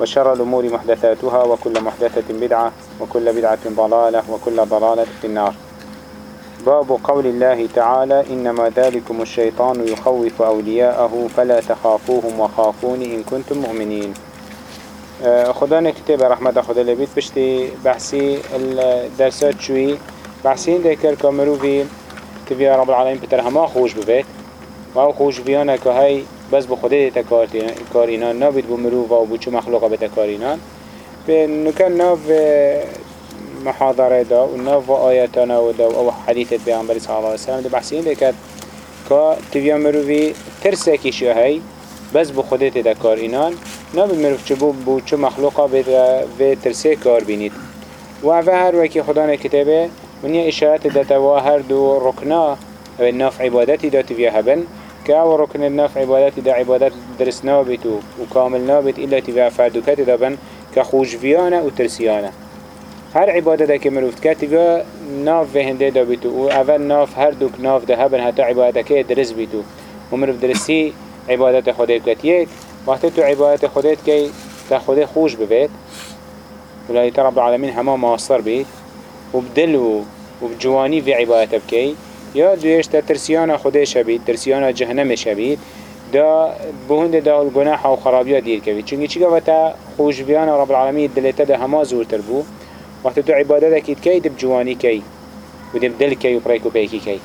وشر الأمور محدثاتها وكل محدثة بدعة وكل بدعة ضلالة وكل ضلالة في النار. باب قول الله تعالى إنما ذلكم الشيطان يخوف أولياءه فلا تخافوهم وخافون إن كنتم مؤمنين. آه، خدا كتاب رحمة خدا لبيت بشتي بحثي الدرسات شوي. بحثين ذكر كامرو في تبي رب العالمين بتر هما خوش ببيت و خوش که هی بس به خودت تکارینان نبید بو مروفا و بو چو مخلوقا به تکارینان به نکن ناف محاضره دا و ناف آیتانا و دا و حدیثت بیانبری صلی اللہ علیہ وسلم دا بحثین دکت که تبیا مروفی ترسه کشی هی بس بو خودت تکارینان نبید مروف چو بو, چو مخلوقا به ترسه کار بینید. و اوه هر وکی خدا کتابه ونیا اشارت دتا و دو رکنا ناف عبادتی دا تبیا هبن. كاو ركن النف عبادات دا عبادات درس نابت وكامل نابت إلا تبع فردوكات دابن كخوش فيانا وترسيانا هر عبادة که مروفت که تبا ناف به هنده دا بیتو و اول ناف هر دوک ناف ده هبن حتی عبادت که درس بیتو و مروف درسی عبادت کت یک وقتی تو عبادت خودت که تا خود خوش ببید ولایت رب العالمین همه ماصر بید و بدل و بجوانی في عبادت بکی. یا دویش تا ترسیانا خدا شبید ترسیانا جهنم شبید دا بهند دا الگناح و خرابیات دیر کوید. چونگی چی گفت؟ خوش بیان رب العالمین دلتا دا هما زورتر بو. وقت تو عبادت اکید کی دب جوانی کی؟ و دب دل کی و پریکو بیکی کی؟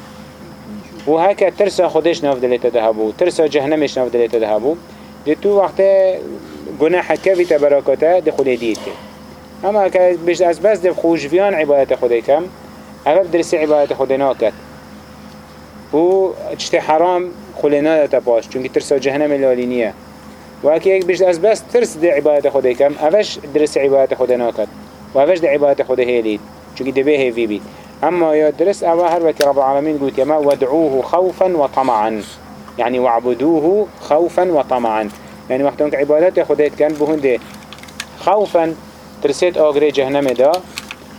و هکا ترسا خودش ناف دلتا ده هبو ترسا جهنمش ناف دلتا ده هبو دی تو وقت گناح کفی تبراکاته دی خود دیر که اما که بجد از بس دب خوش بیان عبادت خود کم اول درسی عبادت خود ناکد. و چت حرام خلنا داتا باش چونکی ترس جهنم لالینیه و اکی یک بیشت از بس ترس دی عبادت خدا کم اوش درس عبادت خدا ناکد و اوش دی عبادت خدا هیلید چونکی دبه هیوی بید اما یا درس اوه هر وکی رب العالمین قلت يما ودعوه خوفا وطمعا. يعني وعبدوه خوفا وطمعا. يعني وقت انك عبادت خدا كان بهنده خوفا ترسيت آغري جهنم دا.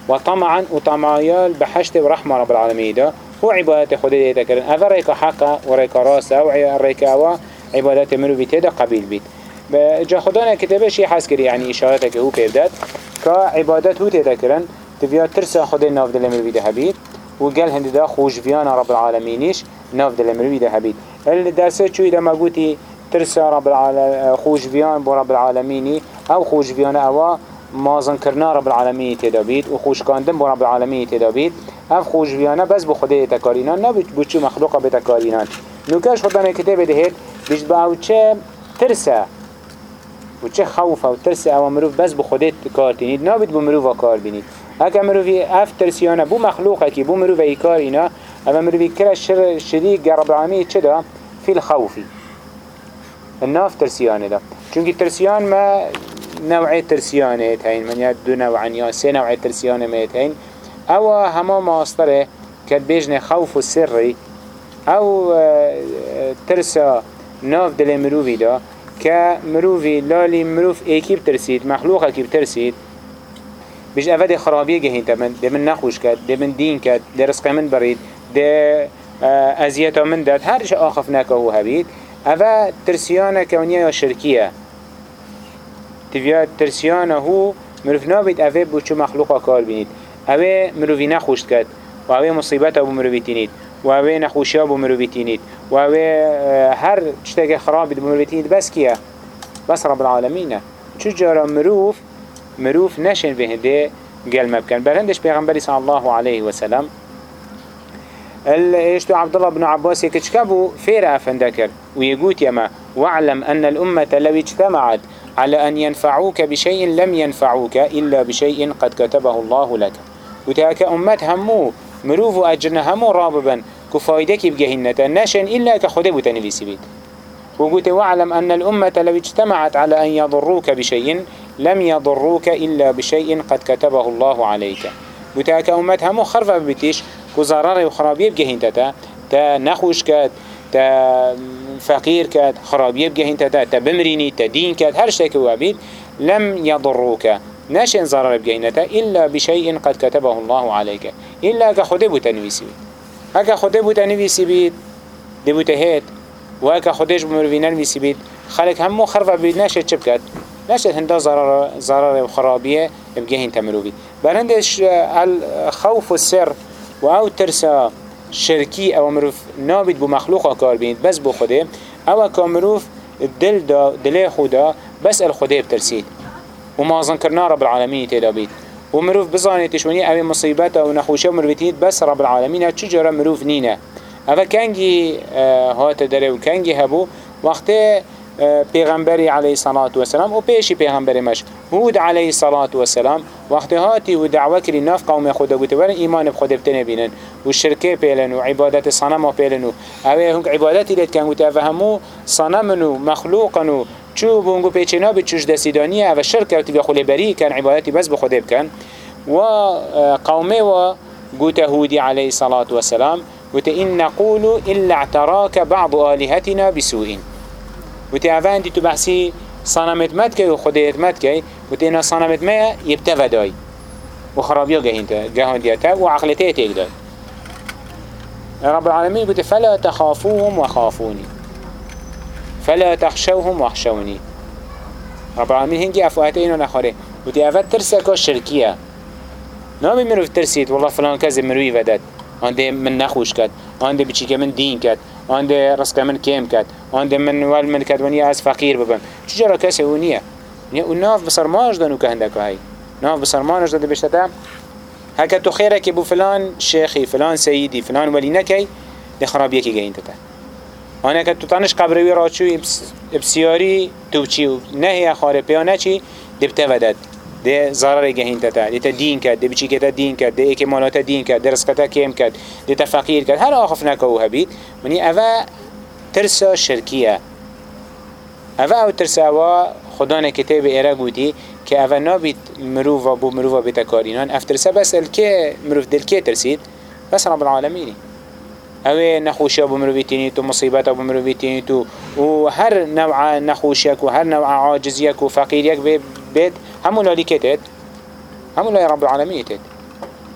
وطمعا وطمعيال بحشت ورحمة رب العالمين دا. هو عبادت خود دیتا کرن اوه ریکا حقا و ریکا راسا و ریکا أو عبادت منو بیتیدا قبیل بید جا خدا نه کتابش یه حس کری یعنی اشارت که هو پیداد که عبادت هو تیدا کرن تبیا ترسا خود ناف دل منو بیده هبید و قال هند دا خوش بیان رب العالمینیش ناف دل منو بیده هبید الدرسه چوی دا مگوتی ترسا رب العالمین خوش بیان بو رب العالمینی أو خوش بیان أو مازن کرنا رب العالمین تدابید و خوش کاندن با رب العالمین تدابید اف خوش بیانه بس بو خدا تکارینان نه بو چه مخلوق به تکارینان نوکش خدا کتاب دهید بیش با أو چه ترسه و چه خوف و ترسه أو مروف بس بو خدا تکارتینید نه بید بو مروف کار بینید. اگه مروفی اف ترسیانه بو مخلوقه که بو مروف ای کار اینا اما مروفی کلا شر شریک رب العالمین چه دا؟ فی الخوفی. الناف ترسیانه دا. چونکه ترسیان ما نوع ترسيانه تهين من يد دو نوعا يا سي نوع ترسيانه ما تهين أو هما ماستره كد بيجن خوف السري أو ترسا ناف دل مروفي دا كمروفي لالي مروف ايكي بترسيد مخلوقه كي بترسيد بيج افاد خرابيه جهين تمن دي من نخوش كد دي من دين كد دي رزق من بريد دي ازيتا من داد هرش آخفناك هو هبيد افا ترسيانه كونية شركية تبیا ترسیانه هو مروف نابید اوه بو چو مخلوقا کار بینید اوه مروفی نخوشت کرد و اوه مصیبت بو مروفی تینید و اوه نخوشی بو مروفی تینید و اوه هر چتاک خرابی بو مروفی تینید بس کیه؟ بس رب العالمینه. چو جارا مروف مروف نشن به هنده قلم بکن. برهندش پیغمبری صلی الله علیه و سلم. إيش عبد الله بن عباس كتشكبو فير افندكر ويقول يما واعلم أن الأمة لو اجتمعت على أن ينفعوك بشيء لم ينفعوك إلا بشيء قد كتبه الله لك. وتاك أمت همو مروف أجرنا همو راببا كفايدك بجهنة نشن إلا كخده بتنفيسي بيت. وقلت واعلم أن الأمة لو اجتمعت على أن يضروك بشيء لم يضروك إلا بشيء قد كتبه الله عليك. وتاك أمت همو خرفة ببتيش كزرار وخرابية بجهنة تا نخوش كات تا فقير كات خرابية بجهنة تا تا بمريني تا دين كات هر شيء لم يضروك. نشن ضرر بجهنة إلا بشيء قد كتبه الله عليك إلا كخده بتنويسي بيت هكا خده بتنويسي بيت دي بتهيت وهكا خدش بمروفي ننويسي بيت خلق همو خرفة بيت نشد چبكت نشد هنده ضرر ضرر وخرابية بجهن تمروفي بل هندش الخوف والسر و ترسا شرکی أو مروف نابید بو مخلوق کار بید بس بو خوده. أو که مروف دل دا دل خدا بس الخده بترسید. و مازن کرنا رب العالمین تیدا بید و مروف بزانید تشونی أو مصیبت أو نخوشه مروفتید بس رب العالمین چجورا مروف نینه أو کنگی هات داره و کنگی هبو وقتی پیغمبری علیه صلاة و سلام و پیشی پیغمبری مش. هود علیه صلاة و سلام وقتی هاتی و دعوه کری ناف قوم خدا بوده ورن ایمان بخود بتنه بینن. و شرکه پیلن و عبادت صنم پیلن و. اوه هنگ عبادتی لید کن و تفهمو صنم و مخلوق و چو بونگو پیچنا به چوش دستیدانیه و شرک کرتی بخول بری کن عبادتی بس بخود بکن و قومه و قوت هودی علیه الصلاة والسلام قوت إن نقول إلا اعتراك بعض آلهتنا بسوء وتي اوان دي تو بحثي صنمت مد كي وخديت مد كي وتي أنا صنمت ما يبتغى داي وخرابيا جهنتا جهنتا وعقلتي تيك داي رب العالمين قلت فلا تخافوهم وخافوني فلا تخشوهم واخشوني رب العالمين هنجي افواتين ونخاره وتي افات ترسكا شركية نامي منو ترسيت والله فلان كذب مروي ودد آنده من نخوش کد آنده بچی من دین کد آنده رزق من کم کد آنده من ول من کد ونیا از فقیر ببم. چجورا کسی اونیه نه اون ناف بسرماش دانو که هنده که هی ناف بسرمانش داده بشتتا خیره که بو فلان شیخی فلان سیدی فلان نکی ده خرابیه که گهین تتا آنه که تو تانش قبروی راچوی بسیاری تو چی نه خاره پیانه چی؟ دبته ودد. ده ضرر جهين تتا. ده دين كد ده بچي كتا دين كد ده ايك مالات دين كد ده رزقتا كيم كد ده تفقير كد هر آخف نكو هبيت مني أفا ترسا شركية أفا أو ترسا أوا خدانا كتاب إيرا قوتي که اوه نابید مروفا بو مروفا بیتا کارینان افترسه بس الكي مروف دل كي ترسید؟ بس رب العالمینی. اوه نخوشی بو مروفیتینی تو مصیبت بو مروفیتینی تو. و هر نوع نخوشیک و هر نوع عاجزیک و فقیریک بید همو لا لكتت همو لا رب العالمين تت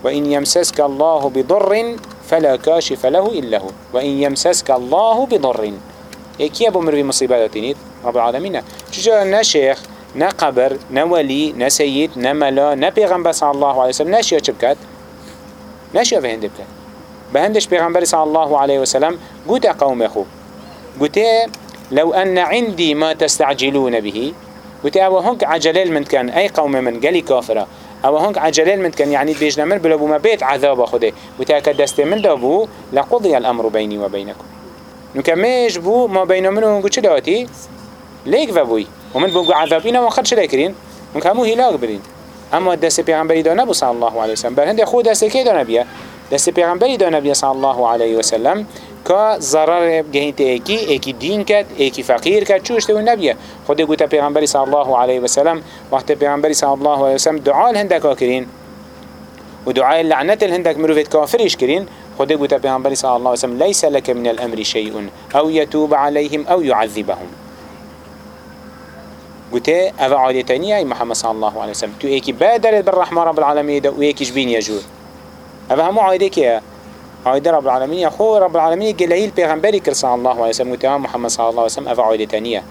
وإن يمسسك الله بضر فلا كاشف له إلا هو. وإن يمسسك الله بضر اكي ابو مصيبات تنيت رب العالمين شجاع نا شيخ نا قبر نا ولي نا سيد نا ملا نا پیغمبر صلى الله عليه وسلم نا شيا چبكت نا شيا بهند بهندش پیغمبر صلى الله عليه وسلم قوت قوم اخو قوت لو أن عندي ما تستعجلون به. وتي أو هنك عجلال من كان اي قوم من قالي كافرة أو هنك عجلال من كان يعني بيجنا من بلو ما بيت عذاب خده وتي اكا دست من دابو لقضي الامر بيني وبينكم نكميش بو ما بين من ونقو چلاتي ليك فبوي ومن بنقو عذابين وخد شلاكرين ونكمو هلاك برين اما دست پیغمبری دا نبو صلى الله عليه وسلم. بل هنده خود دست که دا نبیه؟ دست پیغمبری دا نبیه صلى الله عليه وسلم که ضرر گهینت ایکی ایکی دین کد ایکی فقیر کد چوش تو نبیه؟ خود گوتا پیغمبری صلی الله علیه و سلم وقت پیغمبری صلی الله علیه و سلم دعا الهندک کرین و دعای لعنت الهندک مروفت کافرش کرین خود گوتا پیغمبری صلی الله علیه و سلم لیس لك من الامر شیء أو يتوب عليهم أو يعذبهم قلت أفا عادتني أي محمد صلى الله عليه وسلم. تو إيكي بادر بالرحمة رب العالمين ده وإيكي جبين يجور أفا همو عادك يا عايدة رب العالمين. خو رب العالمين جلهيل پیغمبری کر صلی الله علیه وسلم وتمام محمد صلی الله علیه وسلم. اف عايدة تانیه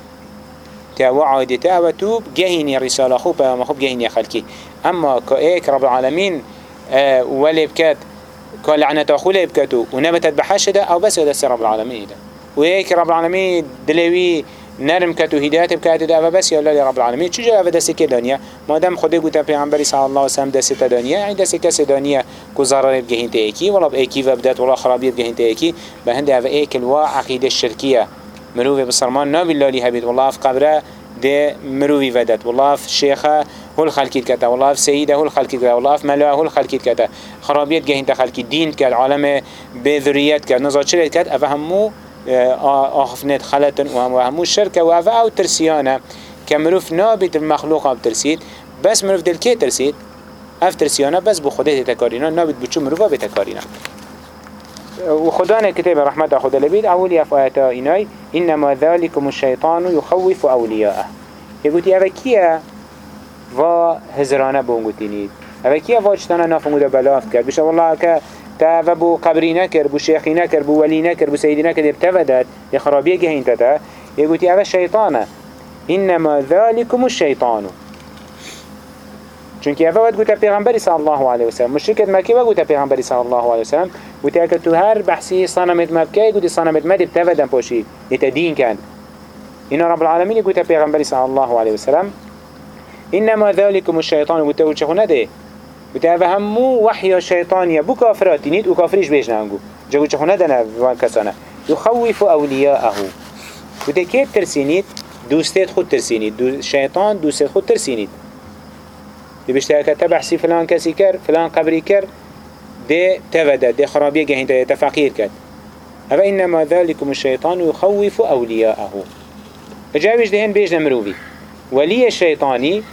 تاو عايدة تاو توب جهيني رسالة خو ما خو جهيني خلقي. أما كأيك رب العالمين آه ولي بكات كلعنة أخوله بكتو ونبتت بحشدة أو بس هذا رب العالمين ده وهيك رب العالمين دلوي نرم كتو هدايت بكات ده بس يا الله رب العالمين چجا أفا دست كدانيا ما دام خده قلت پیغمبر صلى الله وسلم دست دانيا يعني دست كس دانيا كو ضرر بجهين تأكي ولا بأكي وبدات ولا خرابية بجهين تأكي بهند أفا ايك الوا عقيدة الشركية مروف بسرمان نابي الله بيت والله في قبره ده مروي ودت والله شيخه هو الخلقيت كتا والله سيده هو الخلقيت كتا والله ملوه هو الخلقيت كتا خرابيت جهين تخلقي دين كت عالم بذريات نظر شريت كت أفهمو آخفنت خلطن وهمو الشركة وأفا أو ترسيانا كمروف نابت المخلوق أو ترسيد بس مروف دل كي ترسيد أف ترسيانا بس بخده تكارينا نابت بچو مروفا بتكارينا وخدان كتاب رحمة خدا لبيد أولي أفايتا إناي إنما ذلكم الشيطان يخوف أولياءه. يقول أفا كيا و هزرانه بونگوتینید اوه کیا واجتانا نافنگو بلاف کرد بشه والله که تا بو قبری نکر بو شیخی نکر بو ولی نکر بو سیدی نکر ابتودد یه خرابیه گهین تتا یه اوه شیطانه. انما ذالکم الشیطانو چونکه اوه ود گوته پیغمبری صلی الله علیه وسلم مشرکت مکی و گوته پیغمبری صلی الله علیه وسلم گوته اکه تو هر بحثی صنمت مبکی گوته صنمت مد ابتودن پوشید ایتا دین کن. اینا رب العالمین گوته پیغمبری صلی الله علیه وسلم انما ذلكم الشيطان وتو چخو نده وتو همو وحي شيطانية بو كافرات نيد و كافريش بيش نانگو جگو چخو ندنا وان كسانا يخوف أولياءه وتو كيف ترسينيد دوستيت خود ترسينيد دو شيطان دوستيت خود ترسينيد دي بيشتاك تبحسي فلان كسي كر فلان قبري كر دي تفدا دي خرابية جهين تفقير كد أفا إنما ذلكم الشيطان يخوف أولياءه جاوش دهن بيش نمروفي ولي الشيطاني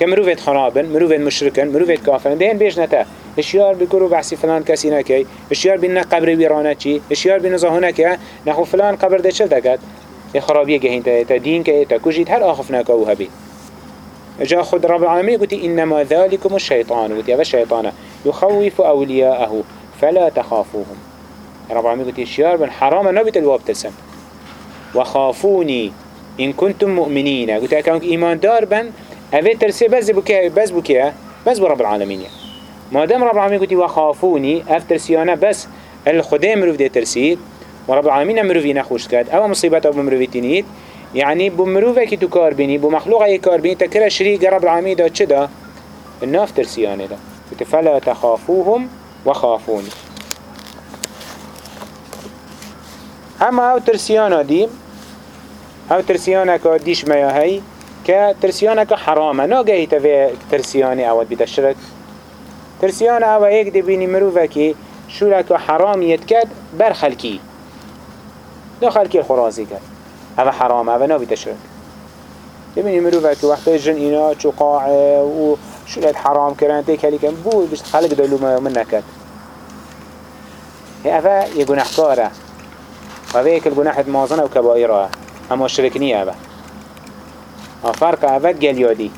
كمروفت خرابن مروفت مشركن مروفت كافرن دهن بيش نتا اشيار بكرو بحسي فلان كسي نكي اشيار بينا قبر ويرانا چي اشيار بينا زهونا كي نخو فلان قبر ده چل دكت خرابية جهين تا دين كي تا كجيت هر آخفنا كو هبي جاء خد رب العالمين قلت إنما ذلكم الشيطان قلت يا الشيطان يخوف أولياءه فلا تخافوهم. رب العالمين قلت الشيار بن حرام نبت الواب تسم وخافوني إن كنتم مؤمنين قلت أكاونك إيمان دار بن هذا ترسي بس بكيه بس بكيه بس برب العالمين ما دام رب العالمين قلت وخافوني أف ترسيانا بس الخدام مروف دي ترسيد ورب العالمين مروفي نخوش كاد أو مصيبات أو بمروفي تنيد. يعني بمروفة كي تكار بيني بمخلوقة يكار بيني تكرا شريك رب العالمين دا چدا الناف ترسيانا دا. فلا تخافوهم وخافوني. أما أو ترسيانا دي أو ترسيانا كا ديش ميا هاي که ترسیانه که حرامه ناگهی تاوی ترسیانه اواد بیت شرک ترسیانه أو ایک دی بینی مروفه که شوره که حرامیت کد بر خلکی دو خلکی خرازی کد أو حرامه أو نابیت شرک بینی مروفه که وقتی جن اینا چو قاعه و شورت حرام کرن تیک هلی کن بود بشت خلق دلو من نکد اوه یه گناهکاره اوه یک الگناحت مازنه و کبائره اما شرک نیه اوه فرق اوه گل یادی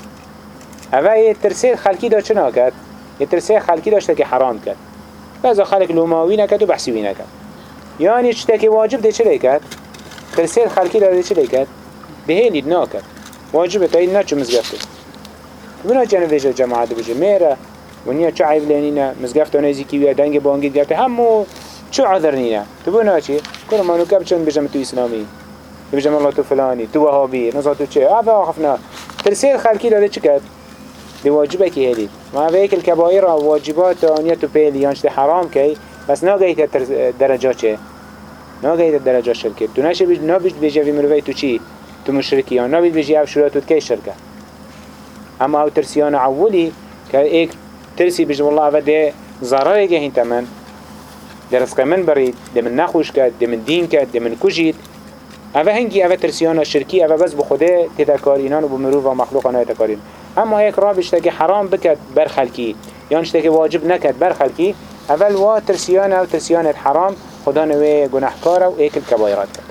اوه یه ترسه خلکی دا چنا کرد یه ترسه خلکی داشته که حرام کرد. بعضا خلق لوماوی نکد و بحثیوی نکد یعنی چطه که واجب ده چلی کرد؟ ترسه خلکی داره چلی کرد؟ بهیلید ناکد واجب تا این نچو مزگفته. بنا جنو ویجه جماعت بجه میره ونیا چه عیب لینینه مزگفت و نزیکی ویا دنگ بانگید گفته همو چه عذر نینه. تو بنا چی؟ کنو منو کب چون بجم تو اسلامی. بيجم الله تو فلاني تو وهابي نزات تو چه هذا آخفنا ترسيل خلقي داده چه كد دي واجبه كي هدي ما هيك الكبائر واجبات آنية تو بيلي يانش حرام كي بس ناقايت درجة چه؟ ناقايت درجة شركة تو نشه بيج نابيج بيجي في مروي تو چي تو مشركي يعني نابيج بيجي أو شروع تو كي شركة اما أو ترسيان عولي كايك ترسي بيج والله وده ضرر جهين تمن. درس من بريد دي من نخوش كد دي من دين كد دي من كجيت اوه هنگی اوه ترسیان شرکی اوه بس بخوده تدکار اینان و بمروف و مخلوق آنها تکارین اما یک را بشته حرام بکد بر خلکی یا شته واجب نکد بر خلکی اول وا ترسیان أو ترسیان حرام خدا نوی گناهکار و ایکل کبایرات کد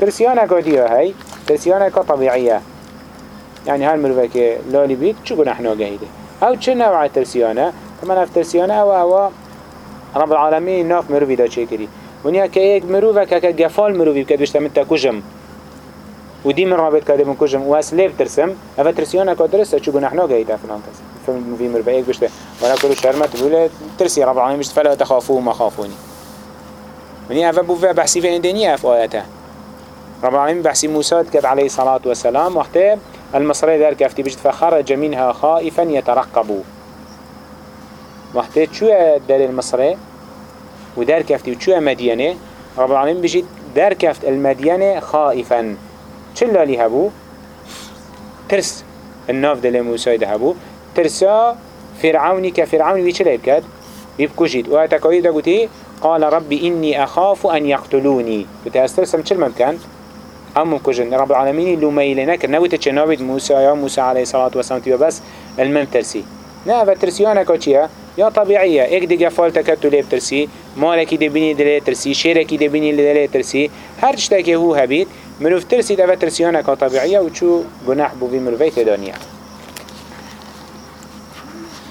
ترسیان اگادی هی ترسیان اگا طبیعیه يعني هالمروفة که لالی بید چو گناه ناگهیده أو چه نوع ترسیانه كمان اف ترسیانه أو أو رب العالمين ناف مروفي دا چه کری ونیا که یک مروفه که که گفال مروفی بکد بشتا من تکوشم و دی من رابط کرده من کجم؟ و از لیف ترسم. اوه ترسیانه که درسته چو گناه ناگهی تا فلان کسی فلان في مروفه ایک بشته. ولا كل شرمت بوله ترسي رب العالمين بشت فلا تخافوا ما خافوني ونیا اوه بوفه بحثی في اندنیه اف آیته. رب العالمين بحسي موسى كد عليه الصلاة والسلام وقت المصري دار كفتي بجد فخرج منها خائفا يترقب وقت شو دار المصري ودار كفتي وشو مدينة رب العالمين بجد دار كفت المدينة خائفا. چلا لي هبو ترس الناف دل موسى هبو ترسا فرعوني كفرعوني بيچلا يبكد يبكوشيد واتكوي ده قلتي قال ربي إني أخاف أن يقتلوني بتأسترسم چل ممكن هم كجن رب العالمين لو ميلنا كنا وتشنابد موسى يا موسى عليه الصلاة والسلام بس المم ترسي نا فترسيانا كوچيا يا طبيعية ايك دي فالتك تلي بترسي مالكي دي بني دلي ترسي شيركي دي بني دلي ترسي هر جتاكي هو هبيت مروف ترسي دفا ترسيانا كطبيعية وشو جناح بو في مروفيت دانيا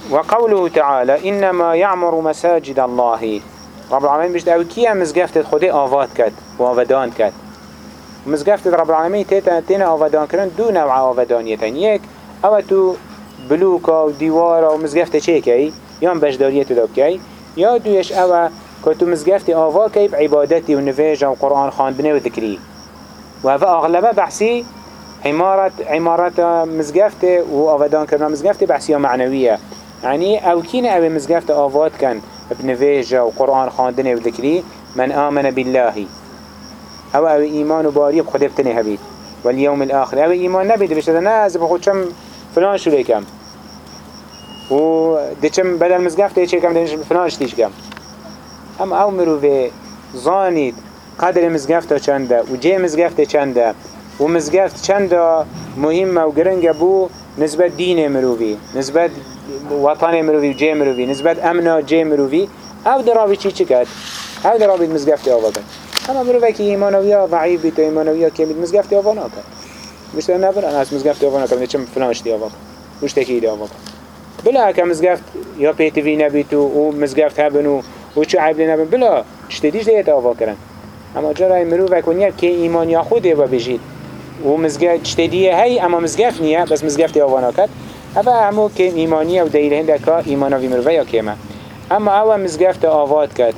وقوله تعالى إنما يعمر مساجد الله رب العالمين بيجد أو كيا مزقفت خودي آفات كد وآفدان كد مزقفت رب العالمين تيتا تينا آفدان كرن دو نوع آفدانيتين يك أو تو بلوكا و ديوارا و مزقفت چه كي يان بجداريتو داب كي يا دويش أو كتو مزقفت آفا كي بعبادتي و نفيجا و قرآن خاندنه و ذكري وهذا أغلبه بحسي عمارة عمارة مزقفت و آفدان كرن مزقفت بحسية معنوية يعني أو كين أو مزقفت آفات كان بنفيجة وقرآن خاندنه وذكري من آمن بالله. أو أو ايمان باري بخده بتنه هبيت واليوم الآخر. أو ايمان نبيد بشتده ناز بخود شم فلان شو لیکم و دچم بدل مزگفت ایچه کم دنش فلان شدیش کم اما او مرو به زانید قدر مزگفت چنده و جه مزگفت چنده و مزگفت چنده مهم و گرنگ بو نسبت دین مروی نسبت وطن مروی جه مروی نسبت امن جه مروی او درابی چی چکت؟ او درابی مزگفت آوا کرد اما مروی که ایمانویا ضعیف بیت و ها کمید مزگفت آوا نکرد گوشت نبر انا از مزگفت یاوان اکم نچم فلانش دیاوان گوشت اکی دیاوان بلا اکم مزگفت یا پیتی نبی تو او مزگفت هبن هبنو او چو عیب نبن. بلا چتدیش دیت آوا کرن. اما جرای مرو وکنیه که ایمان یا خود دیوا بجید. و مزگفت چتدیه هی اما مزگفت نیه. بس مزگفت يابا کرد. اما همو که ایمانی و دكا هندکا ایمان وی مرو یا کیمه. اما اول مزگفت آواد کرد.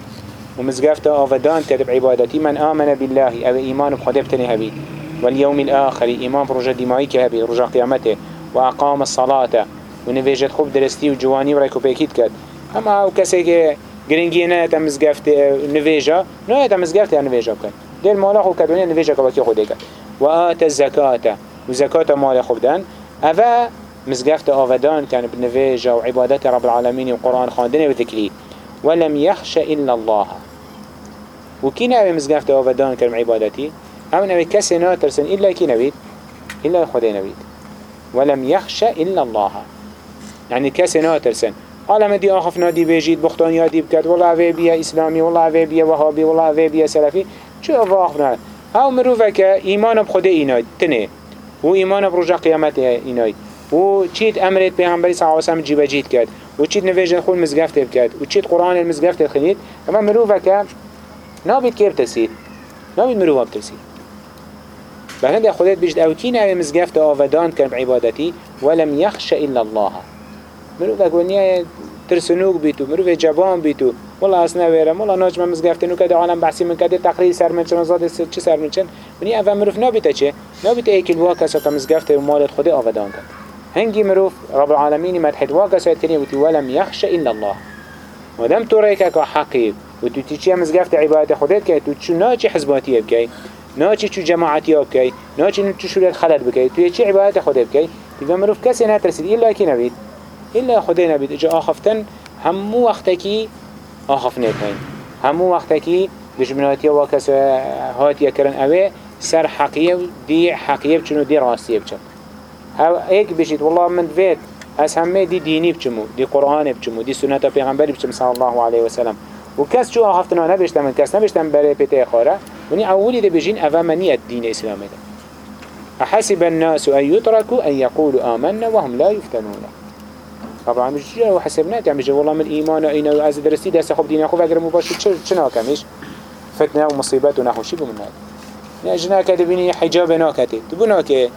مزگفت آوادان تر عبادتي من آمن بالله. أو إيمان بخدبتني هبي واليوم الآخر إيمان برجع دمائي كهبي رجع قيامته وأقام الصلاة. ونفجت خوب درستي وجواني وريكو بيكيد كد أما أو كسي گرنگی نه تا مزگفت نویجا نه تا مزگفت نویجا کن دل مالا خود کدونی نویجا که خود کد و آت الزکات و زکات مال خود دن. آفدان كان بنفيجة وعبادات رب العالمين وقرآن خاندنه وذكري ولم يخش إلا الله. وكينا أبي مزقفت آفدان كان عبادتي هم نبي كسي ناترسن إلا كي نبيت إلا خدي نبيت. ولم يخش إلا الله. يعني كسي ناترسن قال ما دي آخف نادي بيجيد بختان يادي بكت والله أفي بيا إسلامي والله أفي بيا وهابي والله أفي بيا سلفي. شو أفاخف نادي أو مروفك إيمان بخده إيناي تنه. و إيمان برجع قيامته إيناي و چیت امرت پیغمبری صلی الله علیه و سلم جیب جیت کرد. و چیت نویجن خود مزگفت کرد. و چیت قرآن المزگفت خنید اما مروفه که نابید که بترسید. نابید مروفه بترسید بهند خودت بجد أو کی نوی مزگفت آودان کرد بعبادتی ولم يخش إلا الله. مروفه گونیه ترسنوک بیتو مروفه جبان بیتو والله أصلا ويرم والله ناج ما مزگفتنو کده عالم بحثی من کده تقریر سر من چن زاد چه سر من چن؟ ونی اول مروف نابیته چه نابیته ایکل واکسا که مزگفت مالت خود آودان کرد هنگی مروف رب العالمین مدحت واقع سيتني وتي ولم يخش إلا الله. ودم تو حقيب وتو تيجي مزقفت عبادة خودت كي تو تشو ناچي حزباتي بكي ناچي چو جماعتي بكي ناچي نتو شوريت خلد بكي تو يچي عبادة خودت بكي تبا مروف كسي نترسد إلا كي نبيد إلا خودي نبيد إجا آخفتن همو وقتكي آخف نتهين همو وقتكي دجمناتي واكس هاتي كرن أوي سر حقية دي حقية بچنو دي راستية بچن. ایک بشید والله من دوید از همه دی دینی بچمو دی قرآن بچمو دی سنت پیغمبری بچم صلی الله علیه و سلم. و کس چو آخفتنا نبشتم من کس نبشتم برای پیته خاره. ونی اولی دی بجین اوه منیت دین إسلام. ده أحسب الناس أن يتركوا أن يقولوا آمنا وهم لا يفتنون. طبعا مش جا وحسبنات يعني بيجي والله من إيمان اين از درستي دست خب دين اخو اگر مباشر چنا كمش فتنة ومصيبات ونحوشي بمن هذا. يعني جنا كده حجاب ناكتي تبونا كي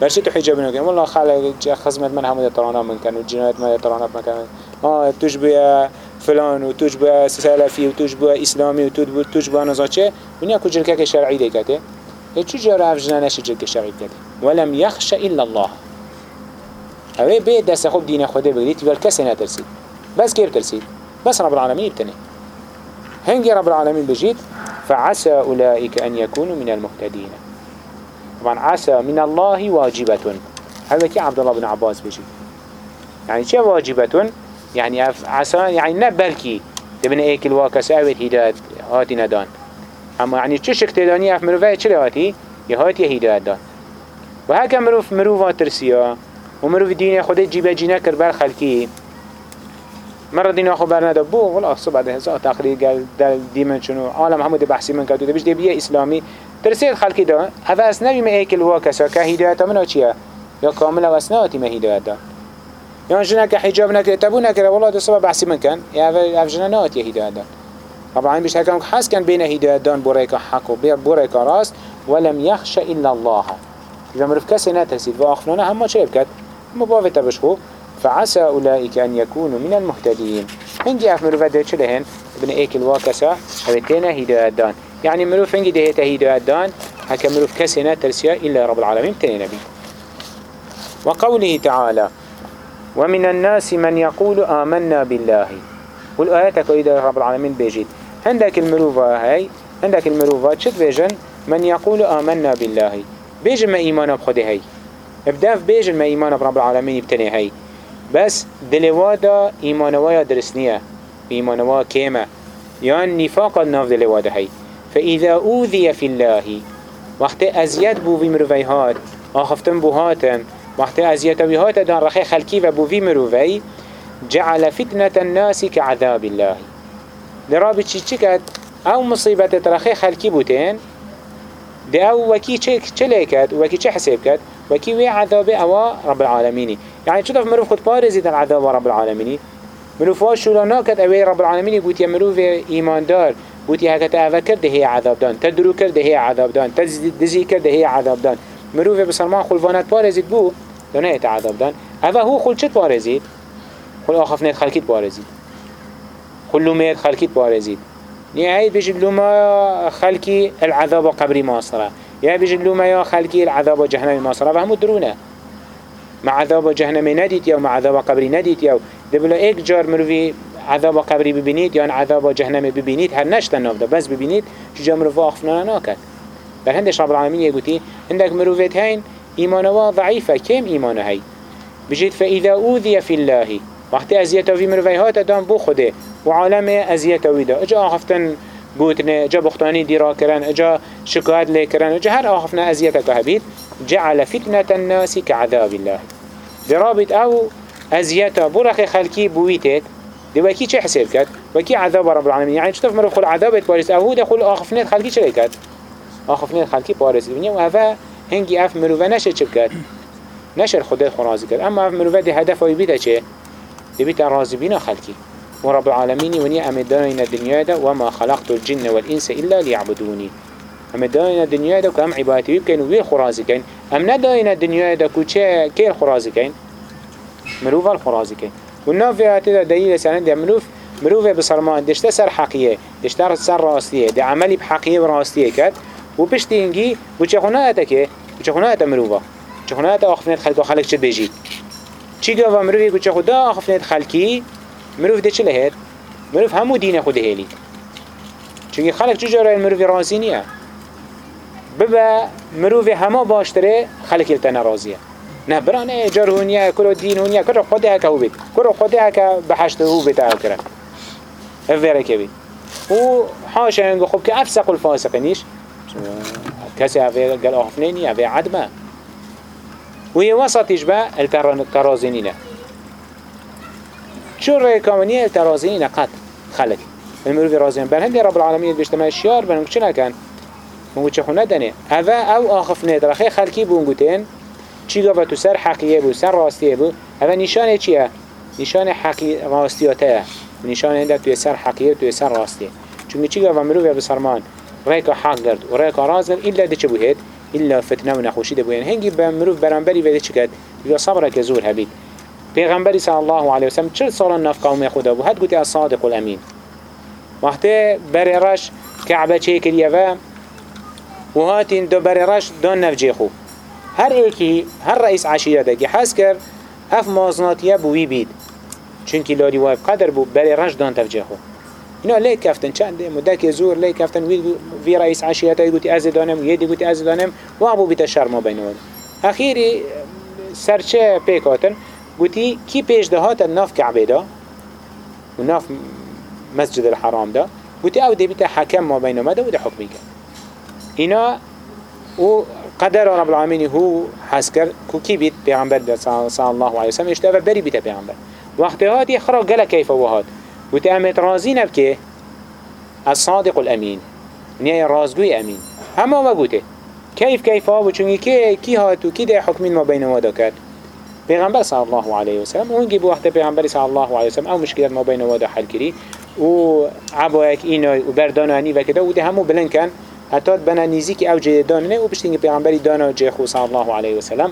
برشي تو حجاب نكن والله خالق خزمت من همه ترانا من كان وجنايات ما ترانا من كان. آه تجبه فلان و تجبه سلفي و تجبه اسلامي و تجبه نزاچه ونیا کجل که شرعی دیگته. چو جاره افجنا نشي جد كشغيب كده ولم يخش إلا الله. هوه بيت دست خوب دين خوده بگريت يقول كسي نترسيد بس كيف ترسيد بس رب العالمين يبتني هنجي رب العالمين بجيت فعسى أولئك أن يكونوا من المهتدين طبعا عسى من الله واجبة هذا كي عبد الله بن عباس بجيت يعني شو واجبة يعني عسى يعني نبلكي تبني ايك الواكس اوت هداية هاتي ندان. اما يعني چه شك تداني اف مروفه چه هاتي يهاتي هداية دان. وهكا مروف مروفا ترسيا ومروف دين خود جيبه جينه كر بر مرة دين أخو برنا دبو والله صبح ده هزار تقرير قال دل ديمن شنو عالم همو بحثي من كاتو دبش دبيه إسلامي ترسيت خلقي ده هذا أسنبي ما ايك الواكسا كهداية منو چيه يا كامل واسناتي ما هداية ده يعني جنا كحجاب نكره تبو نكره والله ده سبب بحثي من كان. يا جنا نات يا هداية دان. طبعا بيش هكذا حس كان بين هداية دان بريك حق وبريك راس ولم يخش إلا الله. إذا مرف كسي نترسيد وآخفنونا هم شيء بكت مبافة بشخو فعسى أولئك أن يكونوا من المهتدين. هنجي أف مروفة ده چلهن ابن ايك الواكسة هبتين هداية دان. يعني مروف هنجي دهيت هداية دان. هكا مروف كسي نترسيا إلا رب العالمين. تاني نبي. وقوله تعالى ومن الناس من يقول آمنا بالله. والآيات إذا رب العالمين بيجيت. عندك المروفة هاي؟ عندك المروفة؟ شد بيجن؟ من يقول آمنا بالله. بيجن ما إيمان بخده هاي. إبداف بيجن ما إيمان برب العالمين يبتني هاي. بس دلوادا إيمانوايا درسنية. إيمانوا كيمة يعني نفاق الناف دلوادا هاي. فإذا أوذي في الله وقت أزياد بو في آخفتن بوهاتن وقت ازيتوي هات دان رخي خلقي و بو في مروفي جعل فتنة الناس كعذاب الله. درابي چي چكت آو مصيبة ترخي خلقي بوتين دي آو وكي چه ليكت وكي چه حساب كت وكي وي عذاب أو رب العالمين يعني چطف مروف خد بارزي دان عذاب رب العالمين مروف واش شولا كت اوي رب العالمين بوتي مروف ايمان دار بوتي هكت اوه کرده هي عذاب دان. تدرو کرده هي عذاب دان. تدزي کرده هي عذاب دان. مروف بسرمان خلفانت بارزيد بو دونه عذاب دان. اوه هو خل چت بارزید خل آخف نید خلکیت بارزید خل لومید خلکیت بارزید هید بجد لوما خلکی العذاب قبری ماصره یا بجد لوما یا خلکی العذاب جهنم ماصره و همو درونه مع عذاب جهنم ندید یا مع عذاب قبری ندید یا دبلا ایک جار مروی عذاب قبری ببینید یا عذاب جهنم ببینید هر نشتن نافده بس ببینید چجا مروی آخفنا ناکد در هندش رب العالمین یگوتی هندک مروفیت هین إيمانوا ضعيفة كم إيمان هاي بجد فإذا أوذي في الله وقت أزيته في مرويهات دام بو خده وعالم أزيته ويدا اجا آخفتن بوتنه اجا بختاني ديرا كرن اجا شكايت لي كرن اجا هر آخفنا أزيته هبيت جعل فتنة الناس كعذاب الله. درابط أو أزيته برخ خلقي بويتت دي وكي چه حساب كد وكي عذاب رب العالمين يعني شتف مرو خل عذابت بارس أهو دخل آخفنات خلقي چه آخفنات خلقي بارس الدنيا وهذا هنگی اف مروفه نشه چه کرد؟ نشه خدا خرازی کرد. اما اف مروفه دی هدف های بیده چه؟ دی بیده رازی بینا خلکی. و رب العالمین ونی امدانین الدنیا دا وما خلقت الجن والانس الا ليعبدوني امدانین الدنیا دا که هم عبادتی بکن و وی خرازی کن. ام ندانین الدنیا دا که چه که خرازی کن؟ مروفه الخرازی کن. و نافی هاتی دا دلیل سنن دی مروف مروفه بسرمان دشته سر حقیه. دشته سر دی عملی بحقیه و راستیه کرد. و پشت اینگی و چه خونه اتا که و چه خونه اتا مروفا چه خونه اتا آخفنیت خلق خلق چه بجید چی گفت مروفی که چه خدا آخفنیت خلقی مروف ده چه لهید مروف همو دین خود هیلی چونکه خلق چه جارای مروفی رازی نیه ببا مروفی همه باشتره خلق یلتا نرازیه نه برانه جار هونیه کرو دین هونیه کرو خوده هکا هو بید کرو خوده هکا بحشت هو بید هاو کرن افوره که بید و حاشا ينقو خب كأفسق كسي هفه قال أخفنيني هفه عدمه. وهي وسطيش بقى الترازينين شو الرأي كامنية الترازينين قد خلق المروفي رازين بل هندي رب العالمين بيجتمع الشيار بل مكشنا كان مو چه خونه دنه أو آخفنه درخه خلقی بونگوتين چی گفت تو سر حقیه بو سر راستیه بو؟ هفه نشانه چیه؟ نشانه حقی راستیاته. نشانه هنده توی سر حقیه توی سر راستیه. چونکه چی گفت؟ مروفی بسرمان ريكا حق قرد و ريكا راز قرد إلا دي چه بوهید إلا فتنه و نخوشی ده بوهن هنگی بمروف چه کد بیا صبره که زور هبید پیغمبری صلی الله علیه وسلم چل سالا نف قوم خدا بو هد؟ گوتی الصادق الامین وقتی بری رش کعبه چه کریه و و هاتین دو بر رش دان نفجه خو هر ایکی هر رئیس عشیرته که حس کرد اف مازناتیه بوی بید چونکی لاری وای قدر بو بر رش دان تفجه خو اینا لی کفتن چند مدت زور لی کفتن وی رئیس عشیرته گوتی از دانم یدی گوتی از دانم و ابو بیت شرما بینوان اخیری سرچه پیکاتن گوتی کی پیش دهات ناف کعبه دا و ناف مسجد الحرام دا گوتی أو دی بیت حکم ما بینما دا و دا حکمی کرد اینا و قدر رب العالمين هو حسكر كو كي بيت پیغمبر صلى الله عليه وسلم اشتغل بري بيت پیغمبر وقت هاتي خرا قال كيف وهات وتأمت رازين بكي الصادق الأمين. نيا رازقوي أمين. هما ما كيف كيف؟ هو چونكي كي كي هاتو؟ كي ده حكمين ما بين وادا كات پیغمبر صلى الله عليه وسلم ونجي بوقت پیغمبر صلى الله عليه وسلم آو مشكلة ما بين وادا حل كري و عبايك إيناي و برداناني وكذا وده همو بلن كان حتی بنا نزیک آو جه دانه و بشتینگ پیغمبری دانه جه خو صلی الله علیه وسلم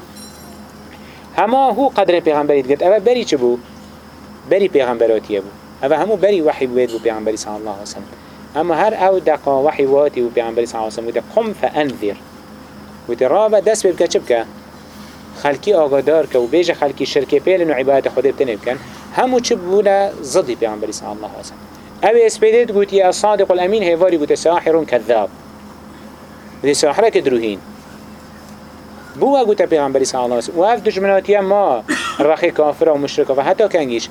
هما هو قدر پیغمبری دگت اوه بری چه بو؟ بری پیغمبراتیه بو. اوه همو بری وحی بوید بو پیغمبری صلی الله علیه وسلم. اما هر أو دقا وحی واتی بو پیغمبری صلی الله علیه وسلم قم فانذر. وده رابع دست ببکه چه بکه؟ خلقی آگادار که و بیج خلقی شرک پیلن و عبادت خود بتنه بکن همو چه بولا ضدی پیغمبری صلی الله علیه وسلم. أو اسپیدت گوتی الصادق الامین هیواری گوتی ساحر کذاب. ودي ساحرة كدروهين بو اگو تا پیغمبری صلی الله علیه و اف دشمناتی ما رخی کافر و مشرک و حتی کنگیش.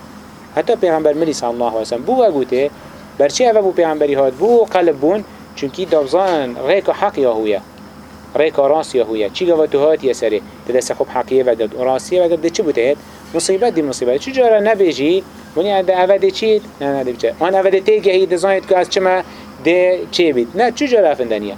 حتی پیغمبر ملی صلی الله علیه و بو اگو ته برچی اوه بو پیغمبری هاد بو؟ قلب بون چونکی دابزان ریک حق یا هویا ریک راست یا هویا چی گوه هات یا سری؟ تدست خوب حقیه و داد راسیه و داد چی بوده؟ مصیبت دی مصیبت. چی جارا نبیجی؟ ونی اوه دی چید نه نه دی بچه آن اوه دی تیگه هی دزاینت که از چما دی چی بید؟ نه چی جارا افندنیه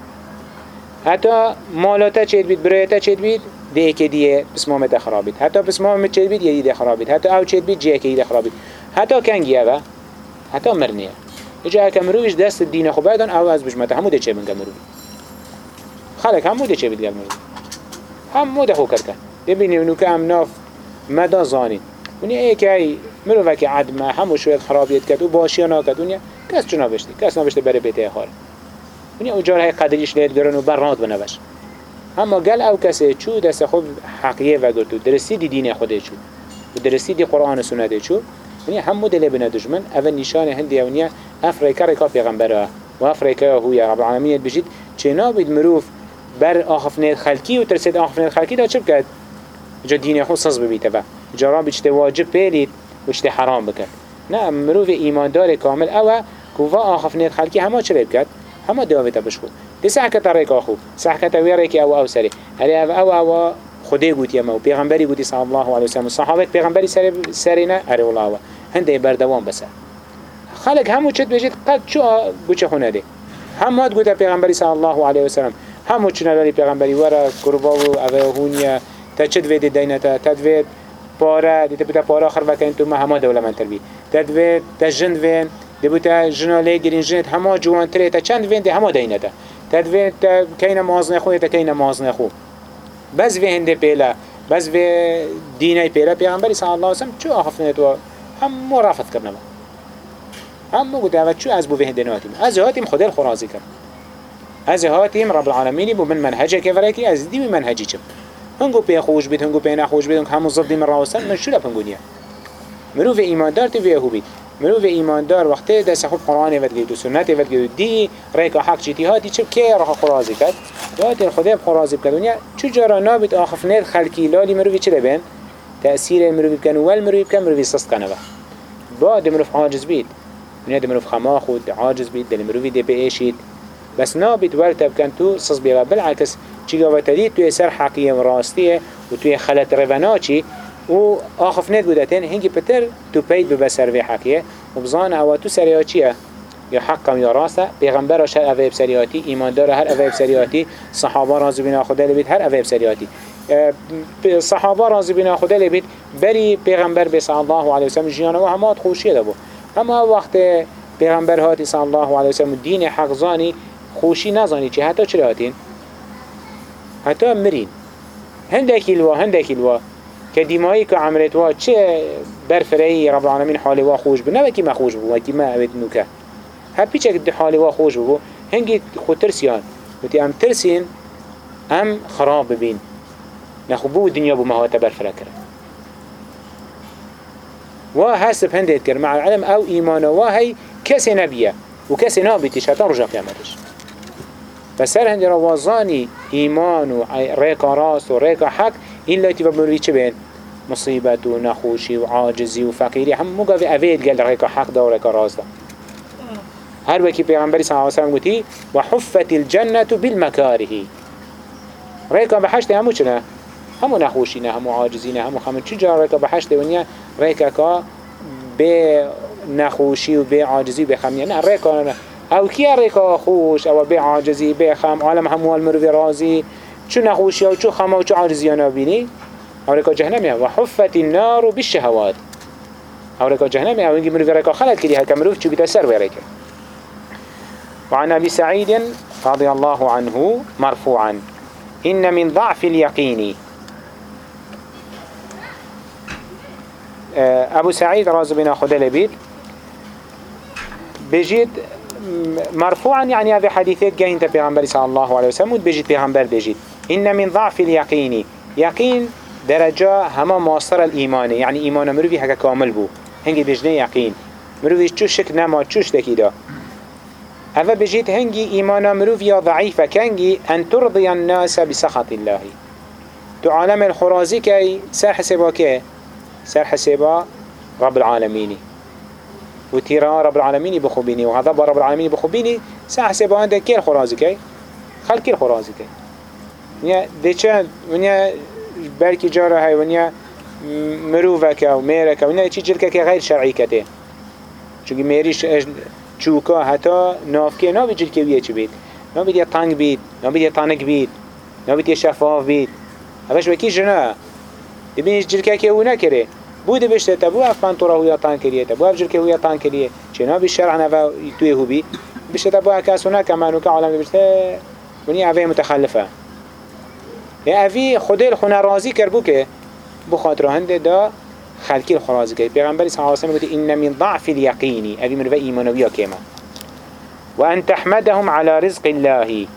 حتی مالاتا چید بید برایتا چید بید؟ ده که دیه بسمامت خرابید. حتی بسمامت چید بید؟ یه دیده خرابید. حتی او چید بید؟ جه که دیده خرابید. حتی کنگیه و حتی مرنیه اجا اکا مرویش دست دین خوب بدن او از بجمته همو ده چه بنگه مروی. خلق همو ده چه بید گل مروی. همو ده خو کرکن ببینی اونو که هم ناف مدا زانید اونی ای که ای مروی که عدمه همو شوید خرابیت کرد و باشیانا کرد. اونی کس چنا بشتی کس نبشته بره بیته خاره. ونیا اجار های قدریش لید گرن و برنات بنوش. اما گل او کسی چو دست خوب حقیه و گرتو. درستی دی دین خوده چو. و درستی دی قرآن سنده چو. ونیا همو دل بنا دجمن اول نشان هندی ونیا افریکا ریکا پیغمبره و افریکا هو یا رب العالمین بجید چه نابید مروف بر آخفنه خلکی و ترسید آخفنه خلکی دا چه بکد جا دین خود سز ببیته با جا رابی چه واجب پیلید و چه حرام بکد نه مروف ایماندار کامل اوه کوفا آخفنه خلکی همه چه بکد همه داویت بشخو دی سحکت ریک آخو سحکت ویره که أو أو سری هلی أو أو أو خدای گوتی اما و پیغمبری گوتی صلی الله علیه وسلم سری سری نه اره والله هنده بردوام بسه. خلق همو چت بجید؟ قد چو بوچه خونه دی؟ هم هاد گوته پیغمبری صلی الله علیه وسلم همو چونه لالی پیغمبری؟ ورا کربا و أو هونیا تا چت وید دینتا تدوید پارا دیتا بتا پارا وکن تو ما همه دولمن تربی تدوید تجند وین دبوتا جناله گرین جنت همه جوان تره. تا چند وین ده همه دینه ده تدوین تا کین مازن خو تا کین مازن خو بس وی هنده پیلا بس وی دینه پیلا پیغمبری صلی الله علیه وسلم چو آخفتنه تو هم مرافت کرنه هم گفت اول چو از بو وی هنده ناتیم از هاتیم خدا خرازی کرد از هاتیم رب العالمینی بو من منهجه ورکی از دیمی منهجی چم. هنگو پی خوش بید هنگو پی نخوش بید هنگو همون ضدی من راوستن من شو لپنگو نیا مروف ایماندار تی وی هو بید مروف ایماندار وقتی دست خوب قرآن ود گید و سنت ود گید دی ریکا حق چیتی هاتی چه که راه خرازی کرد؟ داتی خدا خرازی کرد دنیا؟ چه جارا نابید آخفنید خلکی لالی مروفی چه لبین تأثیر مروفی بکن و المروفی بکن مروفی سست کنه بعد مروف عاجز بید. دنیا مروف خما خود عاجز بید دل مروفی دی بیشید بس نابید ورتب کن تو سست بیوا بالعکس چی گواتدی توی سر حقیه و راستیه و توی خلط روناچی و آخف نت بودتين هنگی پتر تو پید به سر وی حقیه و بزان أو تو سریا چیه یا حقم یا راسته پیغمبر هر اوه بسریاتی ایماندار هر اوه بسریاتی صحابه رازو بنا خدا لبید هر اوه بسریاتی صحابه رازو بنا خدا لبید بری پیغمبر صلی الله علیه وسلم جیانه و همات خوشیه دابو اما وقت پیغمبر هاتی صلی الله علیه وسلم دین حق زانی خوشی نزانی چی؟ حتی چرا هاتین حتی مرین. هندکی الوا هندکی الوا که دیمایی که عملت وا چه برفرهی رب العالمین حالی وا خوش بو. نه ما خوش بو وکی ما اوید نوکه. هر پیچه که حالی وا خوش بو هنگی خود ترسیان. وتی ام ترسین ام خراب بين نخبو الدنيا بمهوات برفركر وهسب هندت كر مع العلم أو ايمان وهي كسي نبيه وكسي نابتش حتى رجع قيامتش فسر هندي روازاني ايمان وريكا راس وريكا حق إلا تبا مروي چه بين مصيبة ونخوشي وعاجزي وفقيري هم مو قاوي أفيد قال ريكا حق دا وريكا راس دا هر وكي پیغمبری صلى الله عليه وسلم قلتي وحفت الجنة بالمكاره ريكا بحشت همو چنه همو نخوشينه همو عاجزينه همو خمن. چجا بحشت ونيا ريكا كا بي نخوشي وبي عاجزي وبي خمية نه. ريكا نه. أو كي ريكا خوش أو بي عاجزي بي خم؟ عالم همو المروي رازي چو نخوشي أو چو خم أو چو عاجزي نابيني أو ريكا جهنمي وحفت النار بالشهوات. أو ريكا جهنمي أو انجي مروي ريكا خلت كلي هكا مروف بتسر وريكا وعن أبي سعيد رضي الله عنه مرفوعا. إن من ضعف اليقين. آه، أبو سعيد راز بنا خد لبيت. بجد مرفوعا يعني هذا حديثات جاي انت بيغمبر صلى الله عليه وسلم. بجد بيغمبر بجد إن من ضعف اليقين. يقين درجة هما مواصر الإيمان يعني إيمان مروفي هكا كامل بو هنجي بجنة يقين مروفي شوش شك نما شوش دكي ده هذا بجيت هنجي إيمان مروفيا ضعيفة كنجي أن ترضي الناس بسخط الله. تو عالم الخرازي كي سر حسابا كي سر حسابا رب العالمين وتيرا رب العالمين بخوبيني وغضب رب العالمين بخوبيني سر حسابا عندك كي الخرازي كي خلق الخرازي كي ونيا ديشان ونيا بركي جارة هاي ونيا مروفك و ميرك ونيا چي جلك غير شرعي كتين چونكي ميريش چوکا حتی نافکه نابید جلکه ویه چه بید نابید یه تنگ بید نابید یه تنگ بید نابید یه شفاف بید. اوش وکی جنا دبینش جلکه که او نکره بوده بشته تا بو افان تو را هویا تنگ کریه تا بو اف جلکه هویا تنگ کریه چه نابید شرع نفا توی هو بید بشته تا بو اکاسو نکمانو که عالم بشته ونی اوه متخلفه اوی خود الخونه رازی کر بو که. بو خاطر هنده دا خلقی الخرازی کرد. پیغمبری صلی الله علیه و سلم این من ضعف اليقین ابي من ایمانویا کما و ان تحمدهم على رزق الله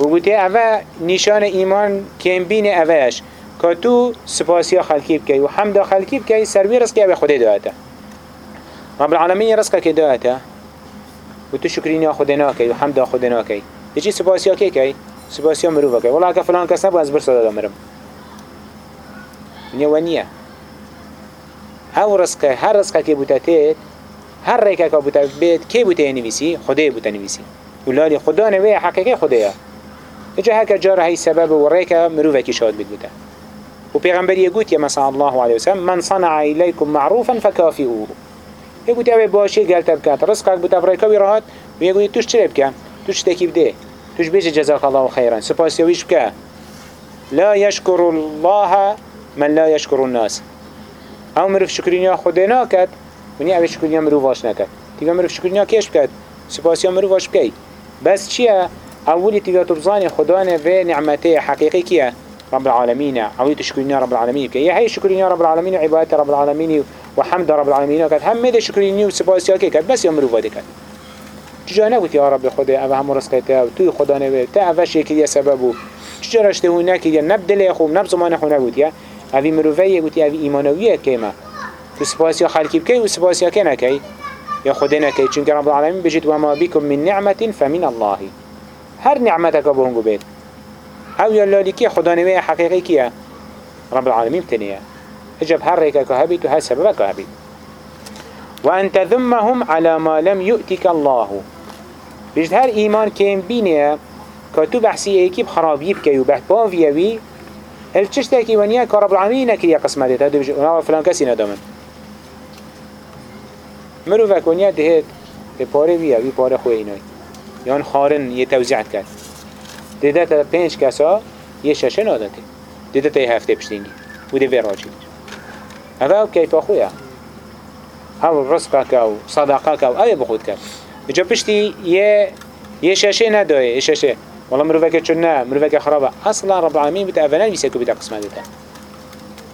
و گوته اوه نشان ایمان کم بین اوهش که تو سپاسیا خلقی بکی و حمد خلقی بکی سروی رزقی اوه خود داته رب العالمین رزق که داته و تو شکرین خود ناکی و حمد خود ناکی یچی سپاسیا کی کی سپاسیا مروفه کی والله که فلان کس نبو از برسا دادا مرم نیوانیه أو رزقه هر رزقه که بوده تید هر ریکه که بوده بید که بوده نویسی خدا بوده نویسی ولالی خدا نوی حقیقی خدایه اجا هکا جار هی سبب و ریکه مروفه که شاد بید بوده و پیغمبر یگوت یا مثلا الله علیه وسلم من صنع ایلیکم معروفا فکافئوه یگوت اوه باشی گلت بکات رزقك بوده بریکه وی راحت و یگوت توش چرا بکن توش تکی بده توش بیجه جزاک الله خیرا سپاسیویش بکن لا يشكر الله من لا يشكر الناس. أو مروف شکرینیا خود ناکد ونی اوه شکرینیا مروف واش نکد تیگه مروف شکرینیا کش بکد سپاسیا مروف واش بکی بس چیه اولی تیگه تبزانی خدا و نعمته حقیقی کیه؟ رب العالمين اولی تشكرين رب العالمين كي هي شكرين رب العالمين وعبادة رب العالمين وحمد رب العالمين كات هم مده شكرين وسباسيا كي كات بس رفا دي كات چجا نگوت یا رب خدا اوه هم رزقته و توی خدا نوه تا اوه شکل سببو چجا رشته هو نکی یا نبدل خوب نب زمان خو نگوت یا؟ اوی مروفه گوتی اوی ایمانویه که ما؟ تو سپاسی خلقی بکی و سپاسی که نکی؟ یا خود نکی؟ چون که رب العالمین بجید و ما بیکم من نعمت فمن الله. هر نعمت که بهنگو بید أو یا لالی که خدا نوی حقیقی کیه؟ رب العالمین تنیه. اجب هر ریکه که هبید و هر سبب که هبید وأن تذمهم على ما لم يؤتك الله. بجد هر إيمان كين بينيه كتو بحسي ايكيب خرابيب كيو بحت باويوي هل تشتكي ونيا كرب العالمين كي قسمة ده هذا بيجي فلان كسي ندامن. مرو فك ونيا دهت بپاره ویا وی پاره خوی اینای. یان خارن یه توزیعت کرد. دیده تا پنج کسا یه ششه نادته دیده تا یه هفته پشتینگی. و دی وراجی هذا کیفا خویا؟ أو رزقك أو صدقك أو اي بخود کرد؟ بجا پشتی یه یه ششه نداره یه ششه والله مروفك چون نه مروفك خرابه. أصلا رب العالمين بت اولا بيسكو بتا قسمه دتا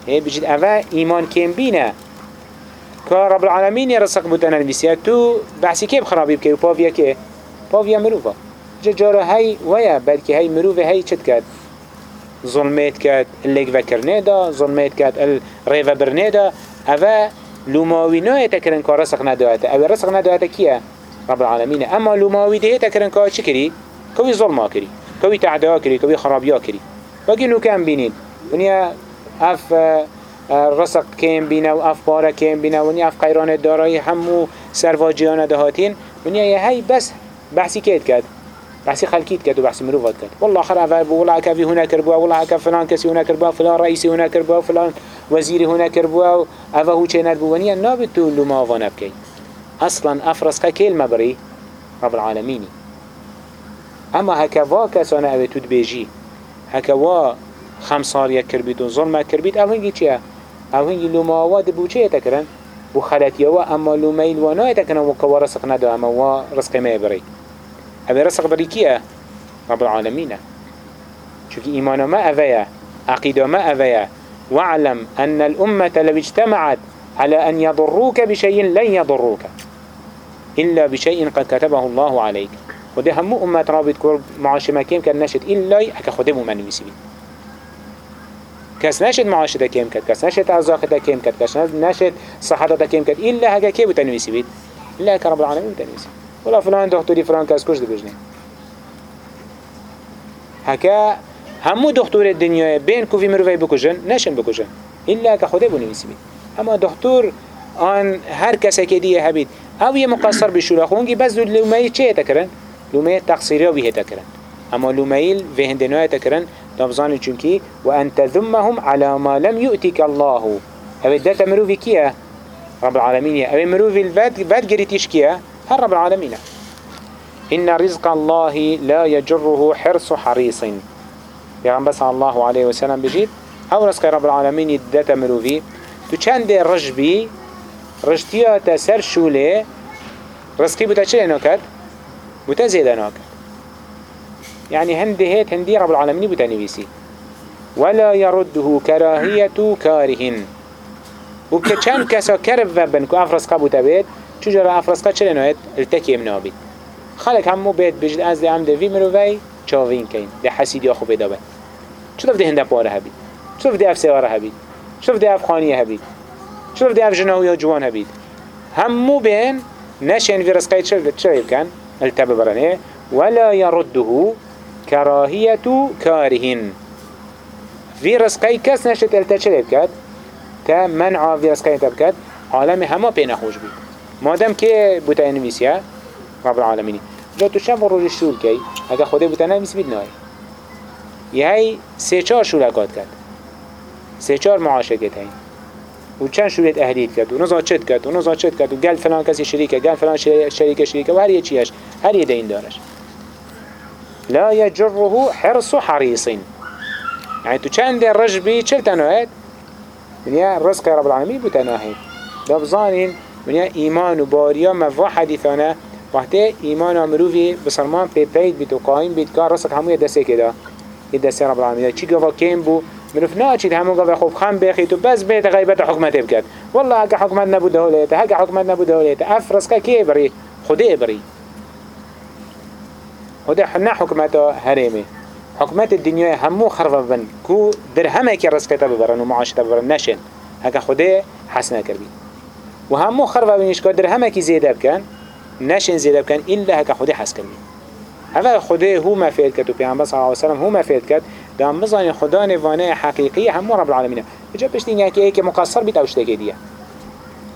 هي بجد اوا ايمان كيم بينا كا رب العالمين يرزق بتنا البيسيا تو بحثي كيف خرابي بكي وبافيا كي بافيا مروفا جا جارة هاي ويا بلكي هاي مروفة هاي چد كد ظلمت كات اللي فكرنه دا ظلمت كات الريفا برنه دا اوه لوماوي نوه تكرن كا رسق ندواته اوه رسق ندواته كيه رب العالمين. اما لوماوي ده تكرن كا چه كري كوي ظلما كري كوي تعداء كري كوي خرابيا كري باقي نو كان بينين ونيا اف رزق كيم بينا و اف بارا كيم بينا ونيا اف قيران الدارای همو سرواجيان دهاتين ونيا يهي بس بحثي كيد كد بحثي خلقيت كد وبحثي مروفات كد والله آخر أفعل والله كافي هنا كربوا والله كاف فلان كسي هنا كربوا فلان رئيسي هنا كربوا فلان وزيري هنا كربوا أفا هو چينات بوانيا نابتو لما فانا بكي أصلا أفرس كلمة بري؟ رب العالمين أما هكا وا كسانا أبي تود بيجي. هكا وا خمساريا كربيت و ظلمة كربيت أو هنجي چيا؟ أو هنجي لما وا دبو چيه تكرن بو خلاتيا وا أما لما الوانا يتكرن وكوا رسق ندو أما وا رزق ما يبري أبي رزق بري رب العالمين شوكي إيمانا ما أفيا عقيدة ما أفيا واعلم أن الأمة لو اجتمعت على أن يضروك بشيء لن يضروك. إلا بشيء قد كتبه الله عليك. وده همو أمة رابط كور معاش كيم كان نشد إلا أكا خدمه من بيسبين كاس نشد معاشده كيم كد كاس نشد أرزاقته كيم كد كاس نشد صحته كيم كد إلا هكا كيف تنويسي بيت إلا هكا رب العالمين تنويسي ولا فلان دكتوري فلان كاس كوش دبجنه هكا همو دكتور الدنيا بين كوفي مروفي بكوجن نشن بكوجن. إلا هكا خده بيت أما دكتور آن هر کسی که دیه هبید أو یه مقصر بشولا خونگی بس دو لومایی چه تکرن؟ لومایی تقصیری بیه تکرن اما لومایی و هندنوی تکرن دفزانی چونکی و انت ذمهم على ما لم يؤتك الله. أو داتا مروفي كيه رب العالمين أو مروفي الفاد فاد قريتيش كيه هر رب العالمين إن رزق الله لا يجره حرص حريص يعني بس الله عليه وسلم بجيت أو رزق رب العالمين داتا مروفي تو چند رجبي رشتيا تسر شولة. رزقي بتا چه ناكد بتا زيدا ناكد يعني هندي هيت هندي رب العالمين نبيسي. ولا يرده كراهية كارهن. وكچند كسا كرب وبن كو افرسقا بتا بيت چجرا افرسقا چه ناهت التكي منابيت خلق همو بيت بجد از ده هم ده في مروفي چاوين كين ده حسيد ياخو بيدا بيت شو ده هنده باره هبيت شوف ده اف سواره هبيت شوف ده اف خانيه هبيت شوف ده أفجنه يا جوان هبيد. همو بين نشين في رزقه شرب كان التب برنه ولا يرده كراهية كارهن. في رزقه كس نشت التشرب كد كمنع في رزقه تبكد عالم هما بين خوش بي مادام كي بوتا انويسيا رب العالمين جا تو شب رو رشول كي اگه خوده بوتا نویس بید نای یه سه چار شولکات کد سه چار معاشقت هین و چند شویت اهلیت کرد و نزا چت کرد و نزا چت کرد و گل فلان کسی شریکه گل فلان شریک شریکه و هر یه چیش هر یه دین دارش. لا يجره حرص حريص يعني تو چند رجبي چل تنوهد من رزق رب العالمين بتناهي دبزانين من ايمان و باريا مفا حديثانا وقتی ایمان مروفی بسرمان پی پید بیت و قایم بیت رسک همو یه دسته که دا. یه دسته رب العالمین. چی گفا کم بو منوف ناچید همون قبل خوب خم بخیت و بس بیت غیبت حکمت بکد. والله هکا حکمت نبود دولت هکا حکمت نبود دولت افرس که کی بری؟ خدا بری. خدا نه حکمت هریمه حکمت الدنیا همو خرب بن کو در همه که رزقت ببرن و معاشت ببرن نشن هکا خدا حسنه کردی و همو خرب بنیش که در همه که زیده بکن نشن زیده بکن الا هکا خدا حس کردی. هذا خدا هو ما فعل كتو بيعمل صلى الله عليه وسلم هو ما فعل كت دام بزاني خدا نوانه حقيقية هم رب العالمين بجا بشتين هكي هيك مقصر بيت أو شتاكي ديه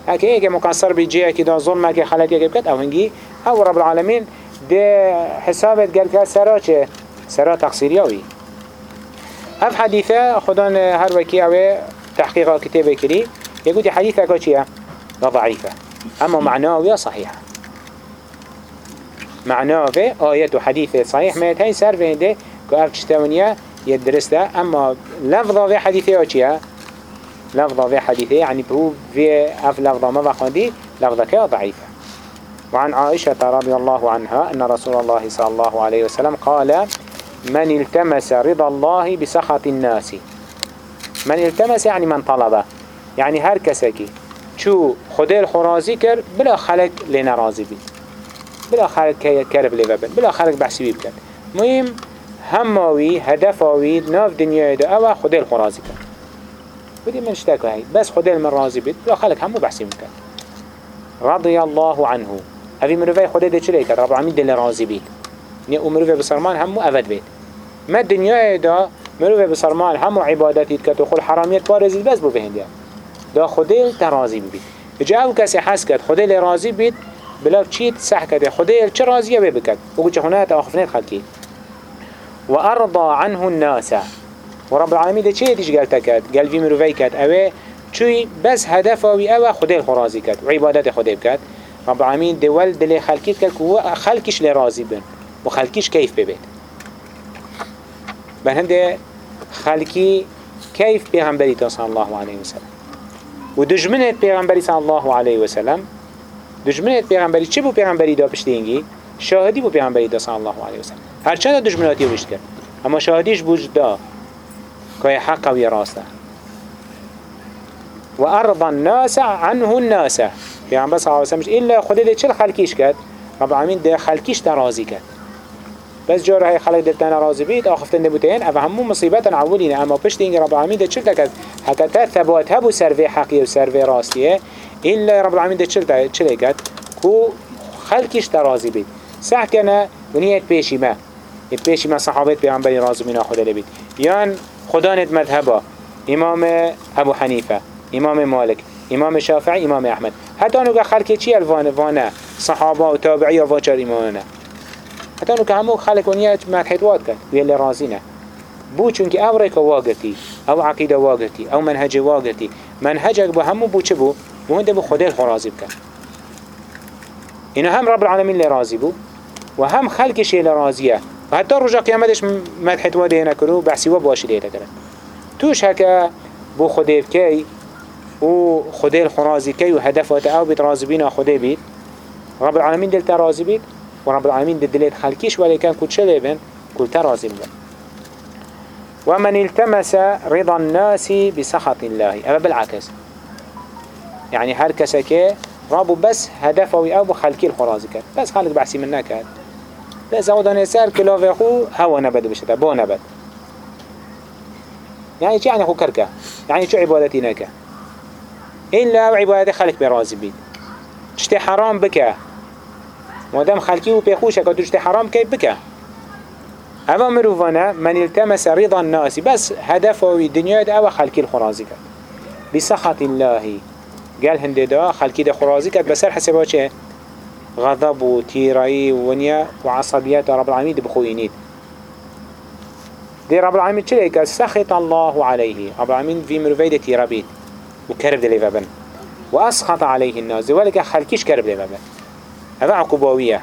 هكي هيك مقصر بيجي هكي دا ظلم هكي خلات هكي بكت أو هنجي أو رب العالمين ده حسابت قال كه سرا چه؟ سرا تقصيرياوي اف حديثة خدان هر وكي اوه تحقيق كتابه كري يقول حديثة كوشيا ضعيفة اما معناه ويا صحيحة معناه في آيات وحديث صحيح ما يتهي سر فينده كأف تشتونيا يدرسته. أما لفظة في حديثه أشياء لفظة في حديثه يعني هو في أف لفظة ما بخاندي لفظة كا ضعيفة وعن عائشة رضي الله عنها أن رسول الله صلى الله عليه وسلم قال من التمس رضا الله بسخط الناس. من التمس يعني من طلبه. يعني هر كسكي شو خده الخرازي كر بلا خلق لنا راضي بي بلا خلق كرب لي ببن بلا خلق بحسي بي بكن مهم هماوي هدفاوي ناف دنيا دا أو خده الخرازي كان ودي من اشتاكو هاي بس خده المرازي بيت لا خلق همو بحسي مكان رضي الله عنه. أبي مروفي خده ده چلي كان رب العالمين دل رازي بيت ني ومروفي بسرمان همو أفد بيت ما الدنيا دا مروفي بسرمان همو عبادتي تكتو خل حراميت بارزي بس بو بهنديا دا خده ترازي بيت جا أو کسی حس کرد خدای راضی بید بلا چیت صح کرده خدای چه راضیه بی بکد بگو چه خونه تا و ارضا عنه الناس. و رب العالمین ده چه دیش گلتا کرد گل وی مروفی کرد أوه چوی بس هدف اوی اوه خدای خرازی کرد و عبادت خدای کرد رب العالمین دول دل خلکیت کرد و خلکش لی راضی بن و خلکش کیف ببید بهنده خلکی كيف بيغمبري صلى الله عليه وسلم. و دجمنت پیغمبری صلی الله علیه و سلم دجمنت پیغمبری چه بو پیغمبری دا پشتینگی؟ شاهدی بو دا صلی الله علیه و سلم هرچند دجمناتی وشت کرد. اما شاهدیش بوج دا که حق و راسته و ارض الناس عنه الناس. پیغمبر صلی الله علیه و الا خود ده چل خلقیش کرد. رب العالمین ده خلقیش ترازی کرد. بس جار هاي خلق دلتان راضي بيت آخفتن نبوتين أفا همو مصيبات عولين أما پشت إنجي رب العالمين ده چلتا كد حتى ثبات هبو سرفي حقية و سرفي راستيه إلا رب العالمين ده چلتا چلتا كد كو خلقش ترازي بيت سح كنا ونيت پیش ما صحابت پیامبری رازم اینا خدا لبید. یان خدا ند مذهبا. امام ابو حنیفه امام مالک امام شافعی امام احمد. حتی که خلک چی الوانه وانه؟ صحابا و تابعی و واچر امامانه حتی که همو خلک ونیا مدحیت واد کرد. ویل رازینه بو چون که امریکا او عقیده واقتی او منهج واجتی، منهج با همو بو چه بو؟ مهنده بو خدای خرازی بکن. اینا هم رب العالمین لرازی بو. و هم خلکش لرازیه حتی رجا قیامتش مدحیت واده نکرو بحثی و باشی کرد. توش هکا بو خده بکی و خده الخرازی کی و هدفات أو بیت رازی بینا خده بید. رب العالمین دلتا رازی بید ورب العالمين دليل خلقيش ولكن كل شيء بين كل ترازم ومن التمس رضا الناس بسخط الله. أما بالعكس يعني هر كسكي رابو بس هدفه أو خلقي الخرازي كان بس خلق بحسي منك كان بس أوضا نسار كلافي خو هوا نبد بشتا بو نبد يعني شو يعني خو كركة يعني شو عبادتي نكا إلا عبادتي خلق برازي بيت تشتي حرام بكه مادام خلقی و پیخوش اکا دوشت حرام که بکه اما مروفانه من التمس رضا الناس بس هدف و دنیا أو خلقی الخرازی کرد بسخط الله قال هنده دا خلقی دا خرازی کرد بسر حسابه چه؟ غضب و تیرایی و ونیا و عصبیت رب دا بخوینید دي رب العالمين چلي سخط الله عليه. رب العالمين في مروفيدة تيرابيت وكرب دلي فابن وأسخط عليه الناس ذلك خلقيش كرب دلي فابن هذا عقوباوية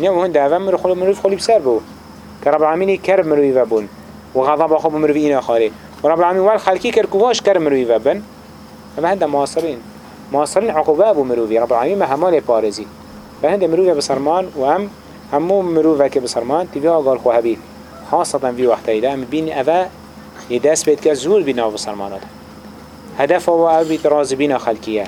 نعم هند هذا مر خلو خلو بسر بو. كرب العالمين كرب مروي وبون وغضب أخو مروي إنا خاري. ورب العالمين والخلقي كركواش كرب مروي وبن هذا هند معاصرين معاصرين عقوبة أبو رب العالمين ما بارزي. فهند مروي بسرمان وهم همو مروي وكي بسرمان تبيها قال خو هبيب خاصة في وقت إذا أم بين أبا يدس بيت كزول بنا بسرمانات هدف هو أبي تراز بنا خلقية.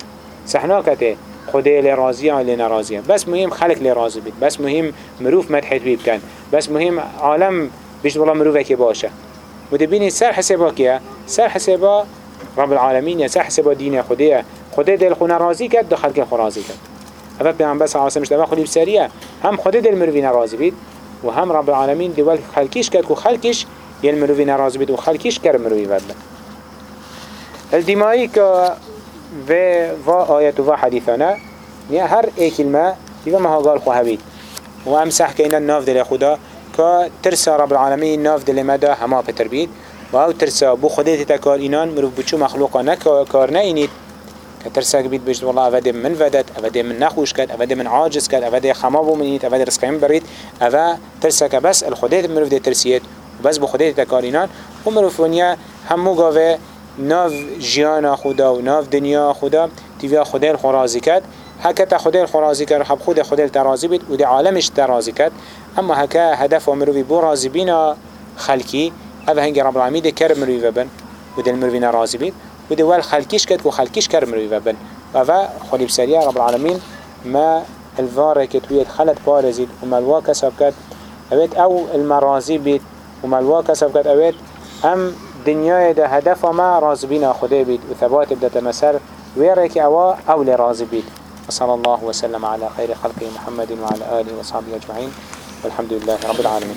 سحناكته خدای لی راضیه لی نراضیه بس مهم خلق لی راضی بید بس مهم مروف مدحت بید کن بس مهم عالم بیشت والله مروفه که باشه. و بینی سر حسابا کیه سر حسابا رب العالمین سر حسابا دین خدایه خدای دل خونه راضی کرد دو خلق خو راضی کرد اول پیامبر صلی الله علیه و سلم خودی بسریه هم خدای دل مروفی نراضی بید و هم رب العالمین دول خلقیش کرد و خلقیش یل مروفی نراضی بید و خلقیش کرد مروفی ورد الدمایی که و و آيات و حديثنا نیا هر ایک کلمه دیگه ما قال خو هبید و امسح که اینا ناف دل خدا که ترسا رب العالمین ناف دل مدا هما پتر بید. و أو ترسا بو خودت تکار اینان مروف بچو مخلوقا نکار نینید. که ترسا بید بجد والله اوده من ودد اوده من نخوش کد اوده من عاجز کد اوده خما بو منید اوده رزقیم برید اوه ترسا که بس الخودت مروف ده ترسیت و بس بو خودت تکار اینان و مروف ونیا همو گاوه ناف جیان خدا و ناف دنیا خدا تیویا خدا کرد. هکا تا خدا الخرازی کرد خب خود خدا الترازی بید و دی عالمش ترازی کرد. اما هکا هدف و بو رازی بینا خلکی أو هنگی رب العالمین دی کرم مروی وبن و نرازی بید. و دی وال خلکیش کرد و خلکیش کرم مروی وبن و أو خلی بسریا رب العالمین ما الفاره كتوية خلت بارزيد وما الواكا ساب كات. اوت أو المرازي بيت ومالوا كسب كت أويت أم دنيا ده هدف ما راز بينا خده بيت وثبات بدأ تمسر ويرك أوا أول راز بيت. وصلى الله وسلم على خير خلقه محمد وعلى آله وصحبه أجمعين. والحمد لله رب العالمين.